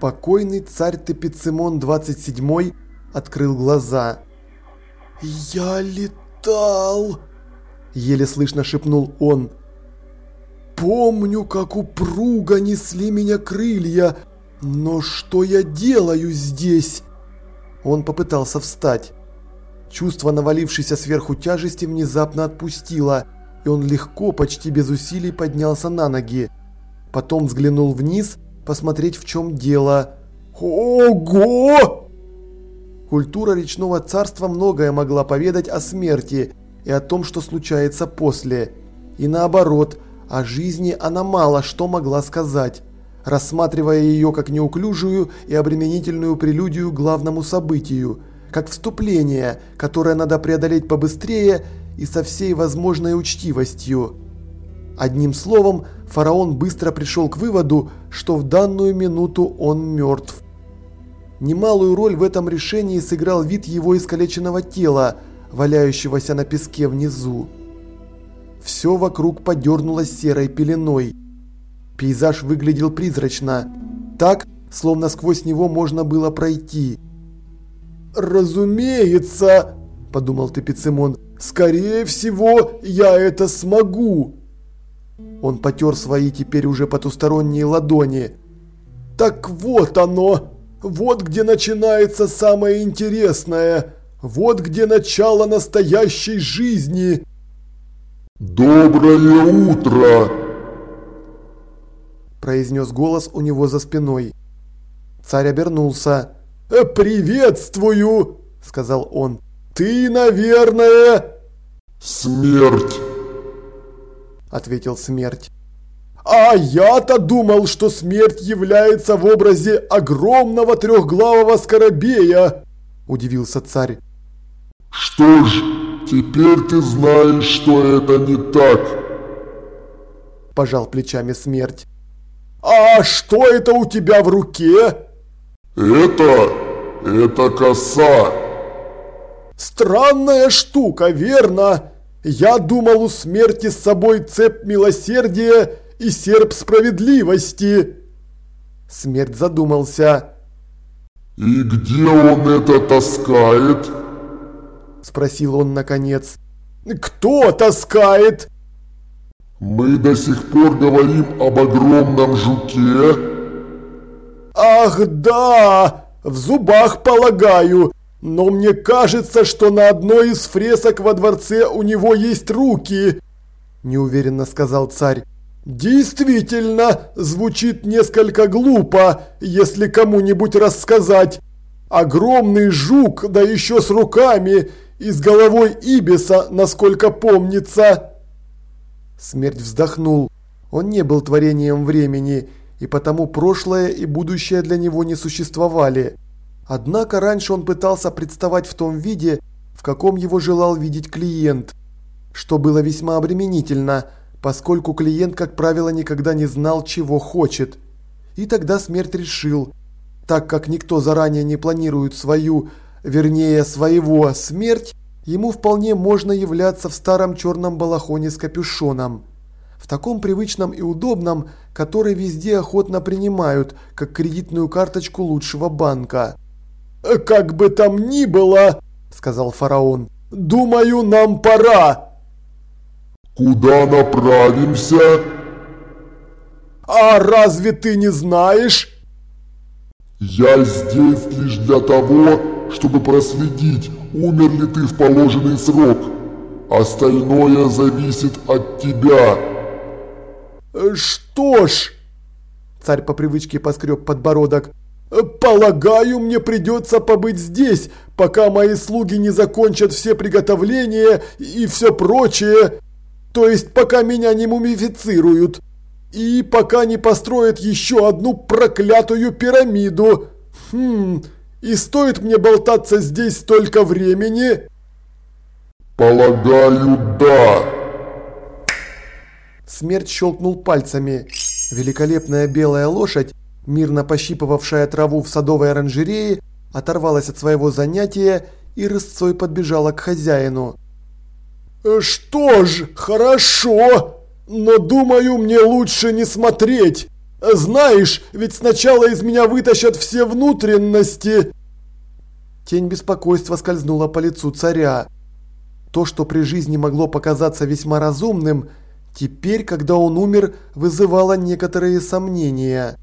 Покойный царь Тепицимон 27 открыл глаза. «Я летал!» – еле слышно шепнул он. «Помню, как упруго несли меня крылья, но что я делаю здесь?» Он попытался встать. Чувство навалившейся сверху тяжести внезапно отпустило, и он легко, почти без усилий поднялся на ноги. Потом взглянул вниз, посмотреть в чем дело. «Ого!» Культура речного царства многое могла поведать о смерти и о том, что случается после. И наоборот, о жизни она мало что могла сказать, рассматривая ее как неуклюжую и обременительную прелюдию к главному событию, как вступление, которое надо преодолеть побыстрее и со всей возможной учтивостью. Одним словом, фараон быстро пришел к выводу, что в данную минуту он мертв. Немалую роль в этом решении сыграл вид его искалеченного тела, валяющегося на песке внизу. Все вокруг подернулось серой пеленой. Пейзаж выглядел призрачно, так, словно сквозь него можно было пройти. «Разумеется!» – подумал Тепицимон. «Скорее всего, я это смогу!» Он потер свои теперь уже потусторонние ладони. «Так вот оно!» Вот где начинается самое интересное. Вот где начало настоящей жизни. «Доброе утро!» произнес голос у него за спиной. Царь обернулся. «Э, «Приветствую!» – сказал он. «Ты, наверное...» «Смерть!» – ответил смерть. А я-то думал, что смерть является в образе огромного трехглавого скоробея, удивился царь. Что ж, теперь ты знаешь, что это не так. Пожал плечами смерть. А что это у тебя в руке? Это... это коса. Странная штука, верно? Я думал, у смерти с собой цепь милосердия и серп справедливости!» Смерть задумался. «И где он это таскает?» Спросил он наконец. «Кто таскает?» «Мы до сих пор говорим об огромном жуке?» «Ах да! В зубах полагаю! Но мне кажется, что на одной из фресок во дворце у него есть руки!» Неуверенно сказал царь. Действительно, звучит несколько глупо, если кому-нибудь рассказать. Огромный жук, да еще с руками, и с головой Ибиса, насколько помнится. Смерть вздохнул. Он не был творением времени, и потому прошлое и будущее для него не существовали. Однако раньше он пытался представать в том виде, в каком его желал видеть клиент, что было весьма обременительно – поскольку клиент, как правило, никогда не знал, чего хочет. И тогда смерть решил, так как никто заранее не планирует свою, вернее своего смерть, ему вполне можно являться в старом черном балахоне с капюшоном. В таком привычном и удобном, который везде охотно принимают, как кредитную карточку лучшего банка. «Как бы там ни было», – сказал фараон, – «думаю, нам пора». Куда направимся? А разве ты не знаешь? Я здесь лишь для того, чтобы проследить, умер ли ты в положенный срок. Остальное зависит от тебя. Что ж, царь по привычке поскреб подбородок, Полагаю, мне придется побыть здесь, пока мои слуги не закончат все приготовления и все прочее. То есть пока меня не мумифицируют. И пока не построят еще одну проклятую пирамиду. Хм, и стоит мне болтаться здесь столько времени? Полагаю, да. Смерть щелкнул пальцами. Великолепная белая лошадь, мирно пощипывавшая траву в садовой оранжерее, оторвалась от своего занятия и рысцой подбежала к хозяину. «Что ж, хорошо, но думаю, мне лучше не смотреть. Знаешь, ведь сначала из меня вытащат все внутренности. Тень беспокойства скользнула по лицу царя. То, что при жизни могло показаться весьма разумным, теперь, когда он умер, вызывало некоторые сомнения.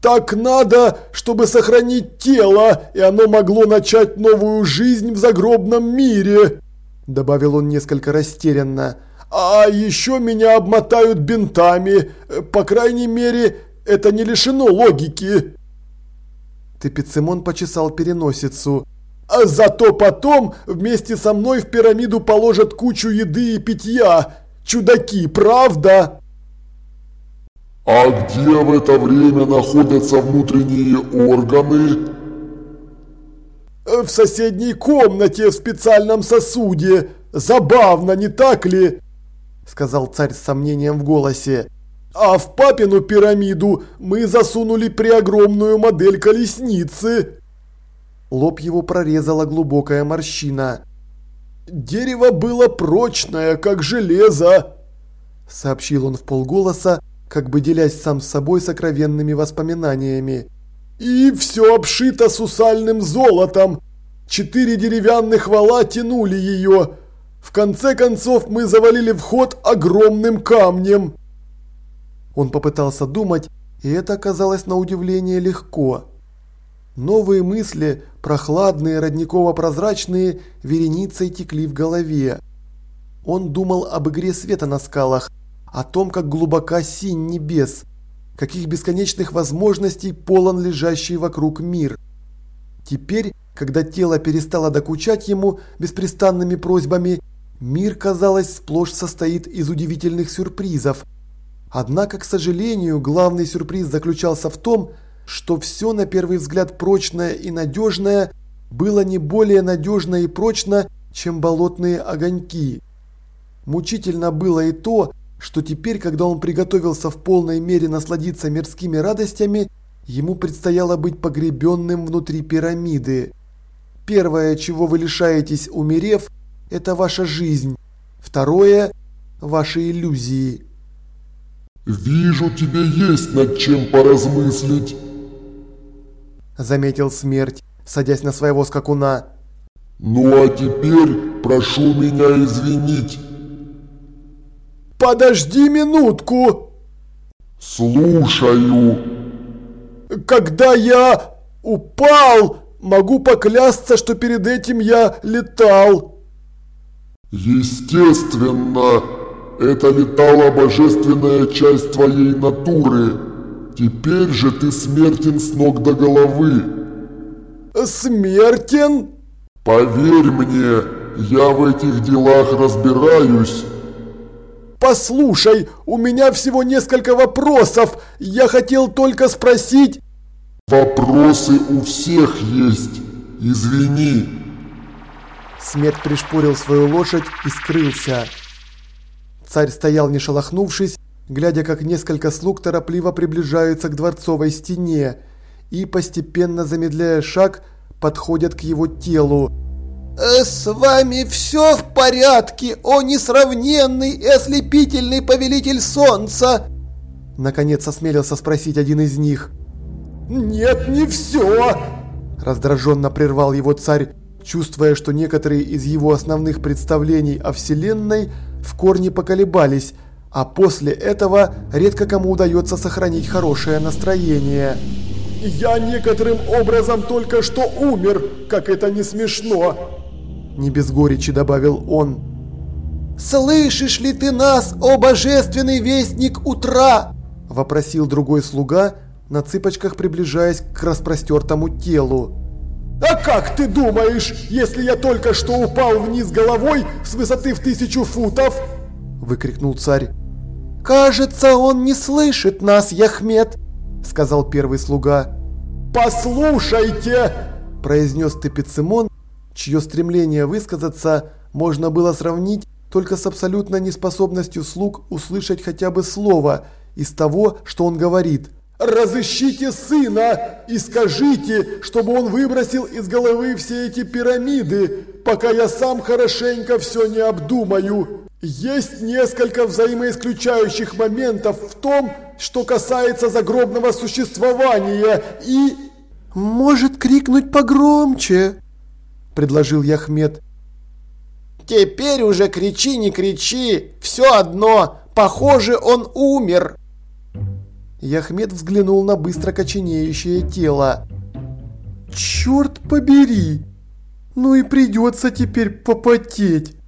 «Так надо, чтобы сохранить тело, и оно могло начать новую жизнь в загробном мире», добавил он несколько растерянно. «А еще меня обмотают бинтами, по крайней мере, это не лишено логики». Тепицимон почесал переносицу. А зато потом вместе со мной в пирамиду положат кучу еды и питья. Чудаки, правда? А где в это время находятся внутренние органы? В соседней комнате в специальном сосуде. Забавно, не так ли? Сказал царь с сомнением в голосе. А в папину пирамиду мы засунули преогромную модель колесницы. Лоб его прорезала глубокая морщина. «Дерево было прочное, как железо!» Сообщил он в полголоса, как бы делясь сам с собой сокровенными воспоминаниями. «И все обшито сусальным золотом! Четыре деревянных вала тянули ее! В конце концов мы завалили вход огромным камнем!» Он попытался думать, и это оказалось на удивление легко. Новые мысли, прохладные, родниково-прозрачные, вереницей текли в голове. Он думал об игре света на скалах, о том, как глубока синь небес, каких бесконечных возможностей полон лежащий вокруг мир. Теперь, когда тело перестало докучать ему беспрестанными просьбами, мир, казалось, сплошь состоит из удивительных сюрпризов. Однако, к сожалению, главный сюрприз заключался в том, что все на первый взгляд прочное и надежное было не более надежно и прочно, чем болотные огоньки. Мучительно было и то, что теперь, когда он приготовился в полной мере насладиться мирскими радостями, ему предстояло быть погребенным внутри пирамиды. Первое, чего вы лишаетесь, умерев, это ваша жизнь. Второе – ваши иллюзии. «Вижу, тебе есть над чем поразмыслить», заметил смерть, садясь на своего скакуна. «Ну а теперь прошу меня извинить». «Подожди минутку!» «Слушаю». «Когда я упал, могу поклясться, что перед этим я летал». «Естественно, это летала божественная часть твоей натуры». Теперь же ты смертен с ног до головы. Смертен? Поверь мне, я в этих делах разбираюсь. Послушай, у меня всего несколько вопросов. Я хотел только спросить... Вопросы у всех есть. Извини. Смерть пришпорил свою лошадь и скрылся. Царь стоял не шелохнувшись, глядя, как несколько слуг торопливо приближаются к дворцовой стене и, постепенно замедляя шаг, подходят к его телу. Э, «С вами все в порядке, о несравненный и ослепительный повелитель солнца!» Наконец осмелился спросить один из них. «Нет, не все!» Раздраженно прервал его царь, чувствуя, что некоторые из его основных представлений о Вселенной в корне поколебались, а после этого редко кому удается сохранить хорошее настроение. «Я некоторым образом только что умер, как это не смешно!» Не без горечи добавил он. «Слышишь ли ты нас, о божественный вестник утра?» Вопросил другой слуга, на цыпочках приближаясь к распростертому телу. «А как ты думаешь, если я только что упал вниз головой с высоты в тысячу футов?» Выкрикнул царь. «Кажется, он не слышит нас, Яхмед», — сказал первый слуга. «Послушайте!» – произнес Тепицимон, чье стремление высказаться можно было сравнить только с абсолютной неспособностью слуг услышать хотя бы слово из того, что он говорит. «Разыщите сына и скажите, чтобы он выбросил из головы все эти пирамиды, пока я сам хорошенько все не обдумаю». Есть несколько взаимоисключающих моментов в том, что касается загробного существования и...» «Может крикнуть погромче?» – предложил Яхмед. «Теперь уже кричи, не кричи, все одно, похоже, он умер!» Яхмед взглянул на быстро коченеющее тело. «Черт побери! Ну и придется теперь попотеть!»